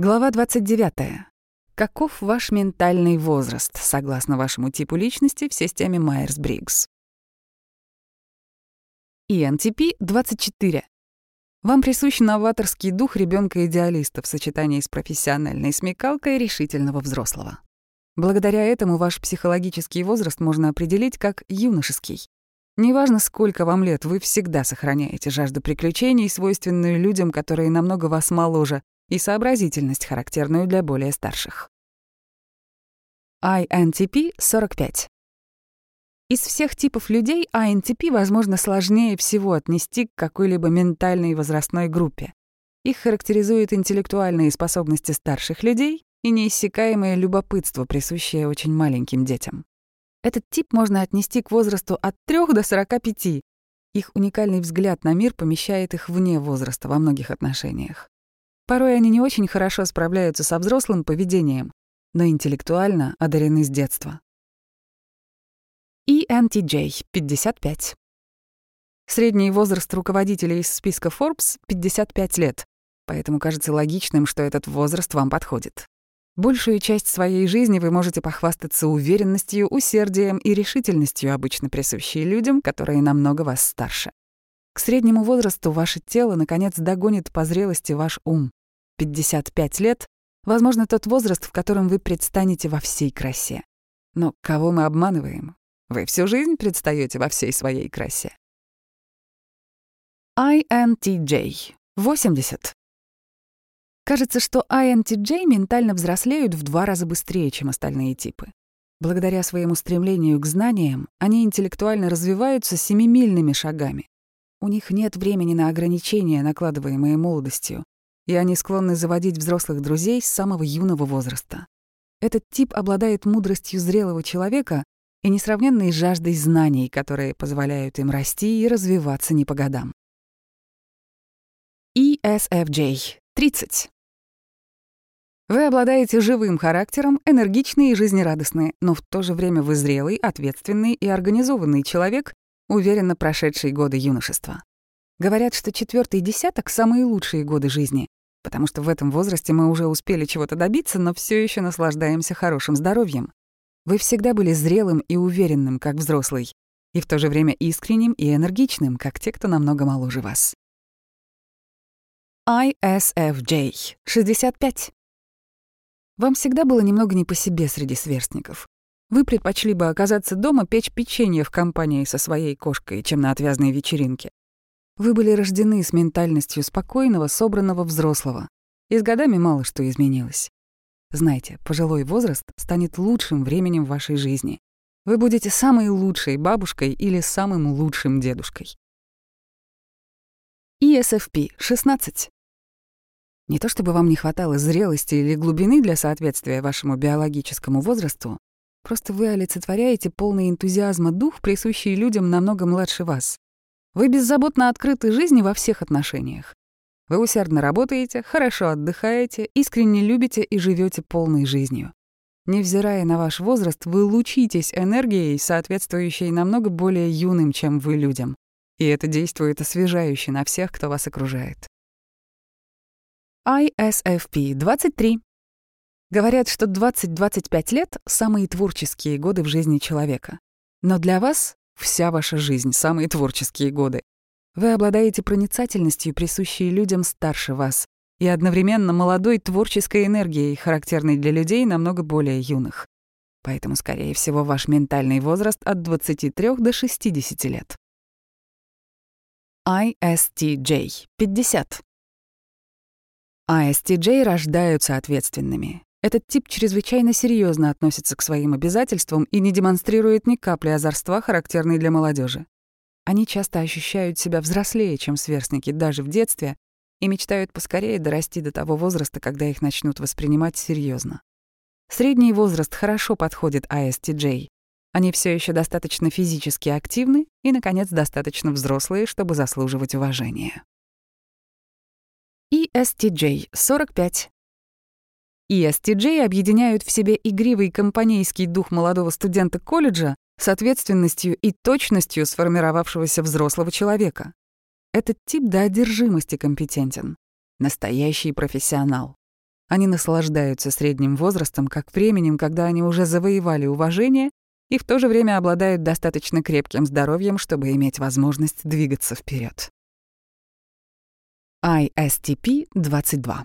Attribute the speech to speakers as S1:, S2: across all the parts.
S1: Глава 29. Каков ваш ментальный возраст, согласно вашему типу личности в системе Майерс-Бриггс? ENTP 24. Вам присущ новаторский дух ребенка идеалиста в сочетании с профессиональной смекалкой решительного взрослого. Благодаря этому ваш психологический возраст можно определить как юношеский. Неважно, сколько вам лет, вы всегда сохраняете жажду приключений, свойственную людям, которые намного вас моложе, и сообразительность, характерную для более старших. INTP 45. Из всех типов людей INTP, возможно, сложнее всего отнести к какой-либо ментальной возрастной группе. Их характеризуют интеллектуальные способности старших людей и неиссякаемое любопытство, присущее очень маленьким детям. Этот тип можно отнести к возрасту от 3 до 45. Их уникальный взгляд на мир помещает их вне возраста во многих отношениях. Порой они не очень хорошо справляются со взрослым поведением, но интеллектуально одарены с детства. ENTJ — 55. Средний возраст руководителей из списка Forbes — 55 лет, поэтому кажется логичным, что этот возраст вам подходит. Большую часть своей жизни вы можете похвастаться уверенностью, усердием и решительностью, обычно присущие людям, которые намного вас старше. К среднему возрасту ваше тело, наконец, догонит по зрелости ваш ум. 55 лет — возможно, тот возраст, в котором вы предстанете во всей красе. Но кого мы обманываем? Вы всю жизнь предстаете во всей своей красе. INTJ — 80. Кажется, что INTJ ментально взрослеют в два раза быстрее, чем остальные типы. Благодаря своему стремлению к знаниям, они интеллектуально развиваются семимильными шагами. У них нет времени на ограничения, накладываемые молодостью, и они склонны заводить взрослых друзей с самого юного возраста. Этот тип обладает мудростью зрелого человека и несравненной жаждой знаний, которые позволяют им расти и развиваться не по годам. ESFJ — 30. Вы обладаете живым характером, энергичный и жизнерадостный, но в то же время вы зрелый, ответственный и организованный человек, уверенно прошедший годы юношества. Говорят, что четвертый десяток — самые лучшие годы жизни, потому что в этом возрасте мы уже успели чего-то добиться, но все еще наслаждаемся хорошим здоровьем. Вы всегда были зрелым и уверенным, как взрослый, и в то же время искренним и энергичным, как те, кто намного моложе вас. ISFJ, 65. Вам всегда было немного не по себе среди сверстников. Вы предпочли бы оказаться дома печь печенье в компании со своей кошкой, чем на отвязной вечеринке. Вы были рождены с ментальностью спокойного, собранного взрослого. И с годами мало что изменилось. Знайте, пожилой возраст станет лучшим временем в вашей жизни. Вы будете самой лучшей бабушкой или самым лучшим дедушкой. ESFP 16. Не то чтобы вам не хватало зрелости или глубины для соответствия вашему биологическому возрасту, просто вы олицетворяете полный энтузиазма дух, присущий людям намного младше вас. Вы беззаботно открыты жизни во всех отношениях. Вы усердно работаете, хорошо отдыхаете, искренне любите и живете полной жизнью. Невзирая на ваш возраст, вы лучитесь энергией, соответствующей намного более юным, чем вы людям. И это действует освежающе на всех, кто вас окружает. ISFP 23. Говорят, что 20-25 лет — самые творческие годы в жизни человека. Но для вас Вся ваша жизнь, самые творческие годы. Вы обладаете проницательностью, присущей людям старше вас, и одновременно молодой творческой энергией, характерной для людей намного более юных. Поэтому, скорее всего, ваш ментальный возраст от 23 до 60 лет. ISTJ — 50. ISTJ рождаются ответственными. Этот тип чрезвычайно серьезно относится к своим обязательствам и не демонстрирует ни капли озорства, характерной для молодежи. Они часто ощущают себя взрослее, чем сверстники, даже в детстве, и мечтают поскорее дорасти до того возраста, когда их начнут воспринимать серьезно. Средний возраст хорошо подходит ISTJ. Они все еще достаточно физически активны и, наконец, достаточно взрослые, чтобы заслуживать уважения. ESTJ — 45. ESTJ объединяют в себе игривый компанейский дух молодого студента колледжа с ответственностью и точностью сформировавшегося взрослого человека. Этот тип до одержимости компетентен. Настоящий профессионал. Они наслаждаются средним возрастом как временем, когда они уже завоевали уважение и в то же время обладают достаточно крепким здоровьем, чтобы иметь возможность двигаться вперед. ISTP-22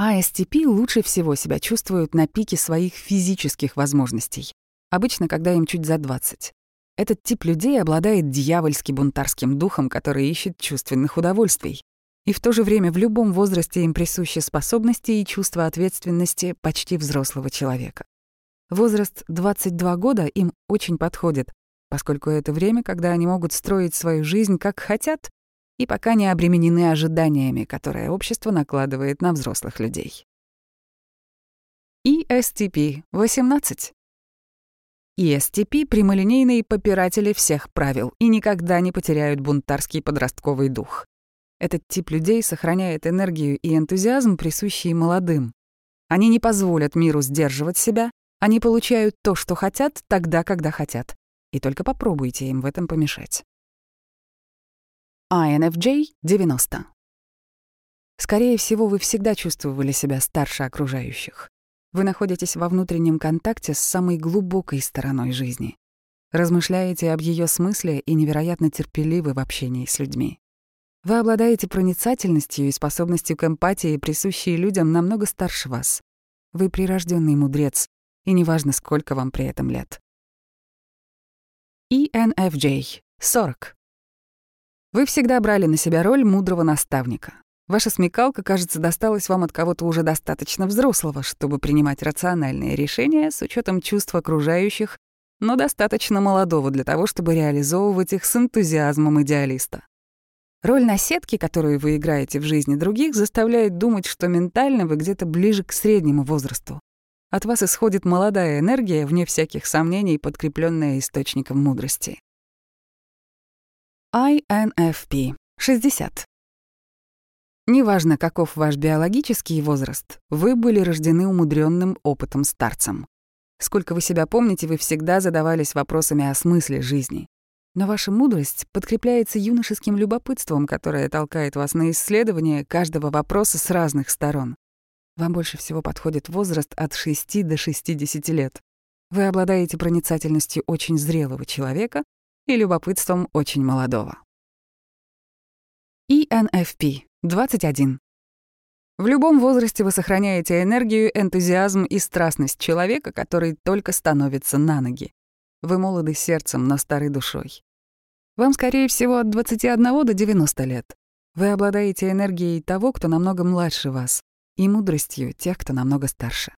S1: ISTP лучше всего себя чувствуют на пике своих физических возможностей, обычно когда им чуть за 20. Этот тип людей обладает дьявольски бунтарским духом, который ищет чувственных удовольствий. И в то же время в любом возрасте им присущи способности и чувство ответственности почти взрослого человека. Возраст 22 года им очень подходит, поскольку это время, когда они могут строить свою жизнь как хотят и пока не обременены ожиданиями, которые общество накладывает на взрослых людей. ESTP 18. ESTP — прямолинейные попиратели всех правил и никогда не потеряют бунтарский подростковый дух. Этот тип людей сохраняет энергию и энтузиазм, присущие молодым. Они не позволят миру сдерживать себя, они получают то, что хотят, тогда, когда хотят. И только попробуйте им в этом помешать. INFJ 90. Скорее всего, вы всегда чувствовали себя старше окружающих. Вы находитесь во внутреннем контакте с самой глубокой стороной жизни. Размышляете об ее смысле и невероятно терпеливы в общении с людьми. Вы обладаете проницательностью и способностью к эмпатии, присущие людям намного старше вас. Вы прирожденный мудрец, и неважно, сколько вам при этом лет. ENFJ 40. Вы всегда брали на себя роль мудрого наставника. Ваша смекалка, кажется, досталась вам от кого-то уже достаточно взрослого, чтобы принимать рациональные решения с учетом чувств окружающих, но достаточно молодого для того, чтобы реализовывать их с энтузиазмом идеалиста. Роль наседки, которую вы играете в жизни других, заставляет думать, что ментально вы где-то ближе к среднему возрасту. От вас исходит молодая энергия, вне всяких сомнений, подкрепленная источником мудрости. INFP 60. Неважно, каков ваш биологический возраст, вы были рождены умудренным опытом старцем. Сколько вы себя помните, вы всегда задавались вопросами о смысле жизни. Но ваша мудрость подкрепляется юношеским любопытством, которое толкает вас на исследование каждого вопроса с разных сторон. Вам больше всего подходит возраст от 6 до 60 лет. Вы обладаете проницательностью очень зрелого человека и любопытством очень молодого. ENFP 21. В любом возрасте вы сохраняете энергию, энтузиазм и страстность человека, который только становится на ноги. Вы молоды сердцем, но старой душой. Вам, скорее всего, от 21 до 90 лет. Вы обладаете энергией того, кто намного младше вас, и мудростью тех, кто намного старше.